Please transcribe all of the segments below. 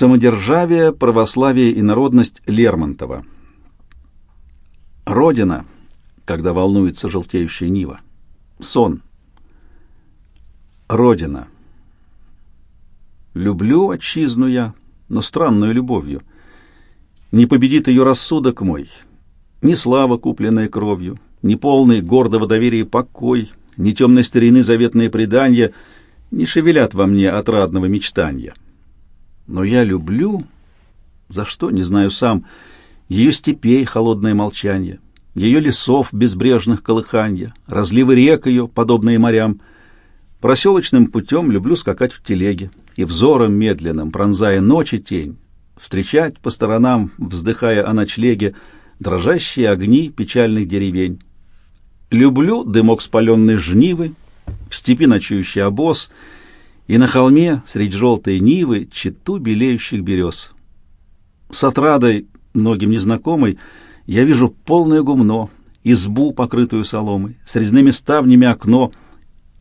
Самодержавие, православие и народность Лермонтова. Родина, когда волнуется желтеющая нива. Сон. Родина. Люблю отчизну я, но странную любовью. Не победит ее рассудок мой, ни слава, купленная кровью, ни полный гордого доверия покой, ни темной старины заветные предания не шевелят во мне отрадного мечтания. Но я люблю, за что, не знаю сам, ее степей холодное молчание, ее лесов безбрежных колыханья, разливы рек ее, подобные морям. Проселочным путем люблю скакать в телеге и взором медленным, пронзая ночи тень, встречать по сторонам, вздыхая о ночлеге, дрожащие огни печальных деревень. Люблю дымок спаленной жнивы, в степи ночующий обоз — и на холме, средь желтой нивы, чету белеющих берез. С отрадой, многим незнакомой, я вижу полное гумно, избу, покрытую соломой, с резными ставнями окно,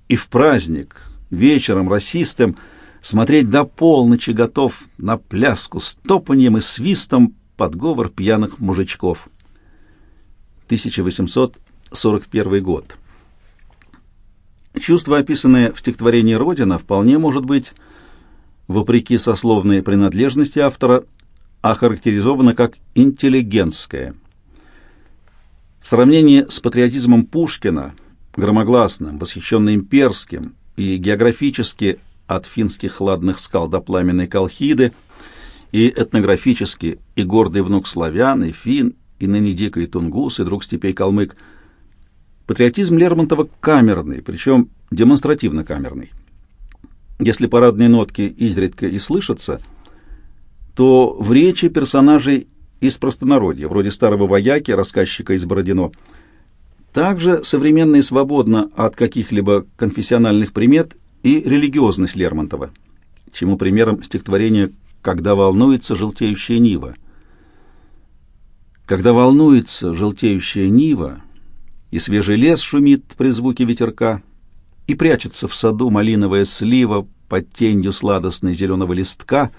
и в праздник, вечером расистым, смотреть до полночи готов на пляску с топаньем и свистом подговор пьяных мужичков. 1841 год. Чувство, описанное в стихотворении «Родина», вполне может быть, вопреки сословной принадлежности автора, охарактеризовано как интеллигентское. В сравнении с патриотизмом Пушкина, громогласным, восхищенно имперским и географически от финских хладных скал до пламенной Колхиды, и этнографически и гордый внук славян, и фин, и ныне дикий тунгус, и друг степей калмык – Патриотизм Лермонтова камерный, причем демонстративно камерный. Если парадные нотки изредка и слышатся, то в речи персонажей из простонародья, вроде старого вояки, рассказчика из Бородино, также современно и свободно от каких-либо конфессиональных примет и религиозность Лермонтова, чему примером стихотворение «Когда волнуется желтеющая нива». Когда волнуется желтеющая нива, и свежий лес шумит при звуке ветерка, и прячется в саду малиновая слива под тенью сладостной зеленого листка,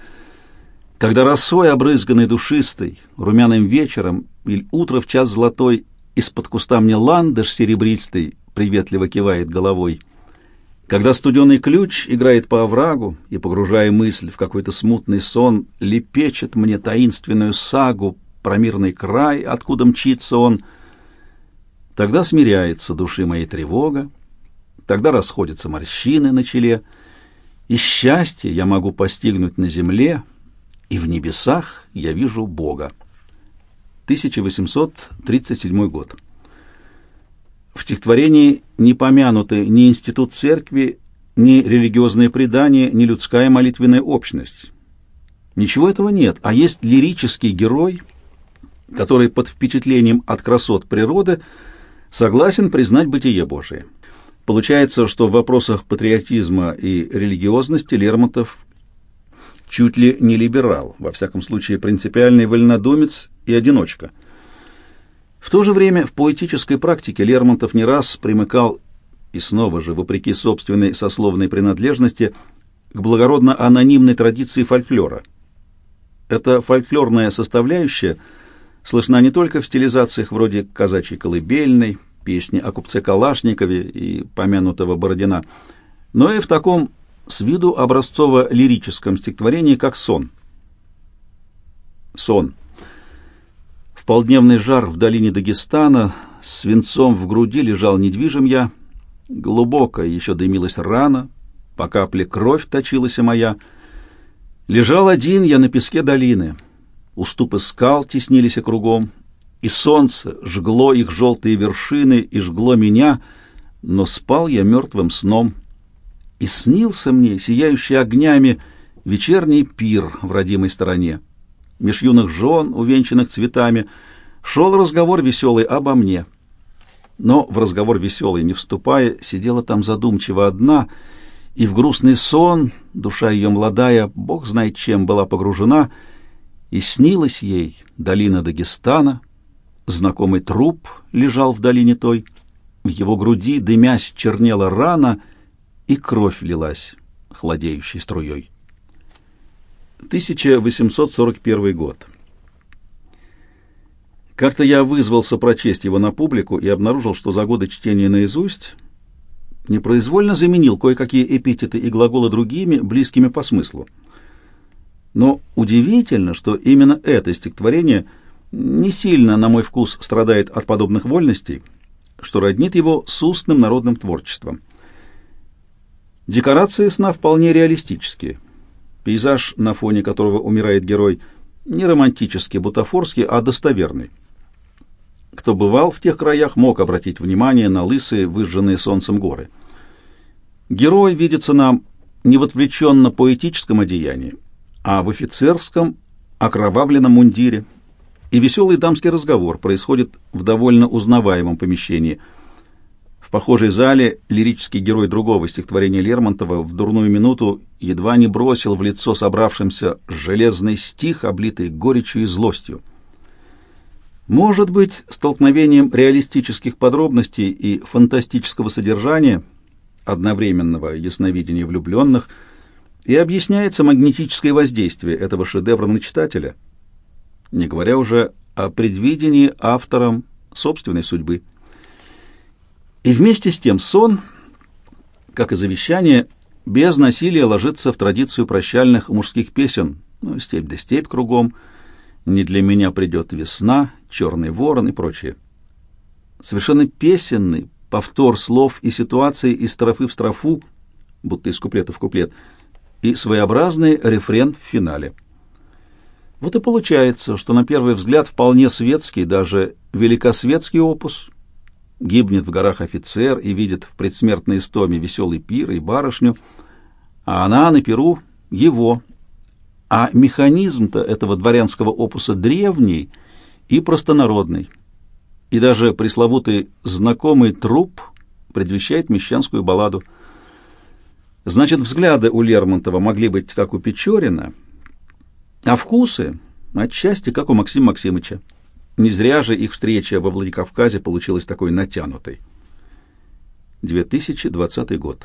когда росой, обрызганной душистой, румяным вечером или утро в час золотой, из-под куста мне ландыш серебристый приветливо кивает головой, когда студеный ключ играет по оврагу и, погружая мысль в какой-то смутный сон, лепечет мне таинственную сагу про мирный край, откуда мчится он — Тогда смиряется души моей тревога, тогда расходятся морщины на челе, и счастье я могу постигнуть на земле, и в небесах я вижу Бога. 1837 год. В стихотворении не помянуты ни институт церкви, ни религиозные предания, ни людская молитвенная общность. Ничего этого нет, а есть лирический герой, который под впечатлением от красот природы – согласен признать бытие Божие. Получается, что в вопросах патриотизма и религиозности Лермонтов чуть ли не либерал, во всяком случае принципиальный вольнодумец и одиночка. В то же время в поэтической практике Лермонтов не раз примыкал, и снова же, вопреки собственной сословной принадлежности, к благородно-анонимной традиции фольклора. Эта фольклорная составляющая – слышна не только в стилизациях вроде «Казачьей колыбельной», песни о купце Калашникове и помянутого Бородина, но и в таком с виду образцово-лирическом стихотворении, как «Сон». «Сон». В полдневный жар в долине Дагестана свинцом в груди лежал недвижим я, глубоко еще дымилась рана, по капле кровь точилась и моя. Лежал один я на песке долины — уступы скал теснились кругом, и солнце жгло их желтые вершины и жгло меня, но спал я мертвым сном. И снился мне, сияющий огнями, вечерний пир в родимой стороне. Меж юных жен, увенчанных цветами, шел разговор веселый обо мне. Но в разговор веселый не вступая, сидела там задумчиво одна, и в грустный сон, душа ее младая, бог знает чем, была погружена — и снилась ей долина Дагестана, знакомый труп лежал в долине той, в его груди, дымясь, чернела рана, и кровь лилась хладеющей струей. 1841 год. Как-то я вызвался прочесть его на публику и обнаружил, что за годы чтения наизусть непроизвольно заменил кое-какие эпитеты и глаголы другими, близкими по смыслу. Но удивительно, что именно это стихотворение не сильно, на мой вкус, страдает от подобных вольностей, что роднит его с устным народным творчеством. Декорации сна вполне реалистические. Пейзаж, на фоне которого умирает герой, не романтический, бутафорский, а достоверный. Кто бывал в тех краях, мог обратить внимание на лысые, выжженные солнцем горы. Герой видится нам не в отвлеченно-поэтическом одеянии, а в офицерском окровавленном мундире, и веселый дамский разговор происходит в довольно узнаваемом помещении. В похожей зале лирический герой другого стихотворения Лермонтова в дурную минуту едва не бросил в лицо собравшимся железный стих, облитый горечью и злостью. Может быть, столкновением реалистических подробностей и фантастического содержания, одновременного ясновидения влюбленных, и объясняется магнетическое воздействие этого шедевра на читателя, не говоря уже о предвидении автором собственной судьбы. И вместе с тем сон, как и завещание, без насилия ложится в традицию прощальных мужских песен, ну, степь да степь кругом, не для меня придет весна, черный ворон и прочее. Совершенно песенный повтор слов и ситуации из строфы в строфу, будто из куплета в куплет, и своеобразный рефрен в финале. Вот и получается, что на первый взгляд вполне светский, даже великосветский опус. Гибнет в горах офицер и видит в предсмертной истоме веселый пир и барышню, а она на пиру его. А механизм-то этого дворянского опуса древний — и простонародный. И даже пресловутый «знакомый труп» предвещает мещанскую балладу. Значит, взгляды у Лермонтова могли быть как у Печорина, а вкусы отчасти как у Максима Максимовича. Не зря же их встреча во Владикавказе получилась такой натянутой. 2020 год.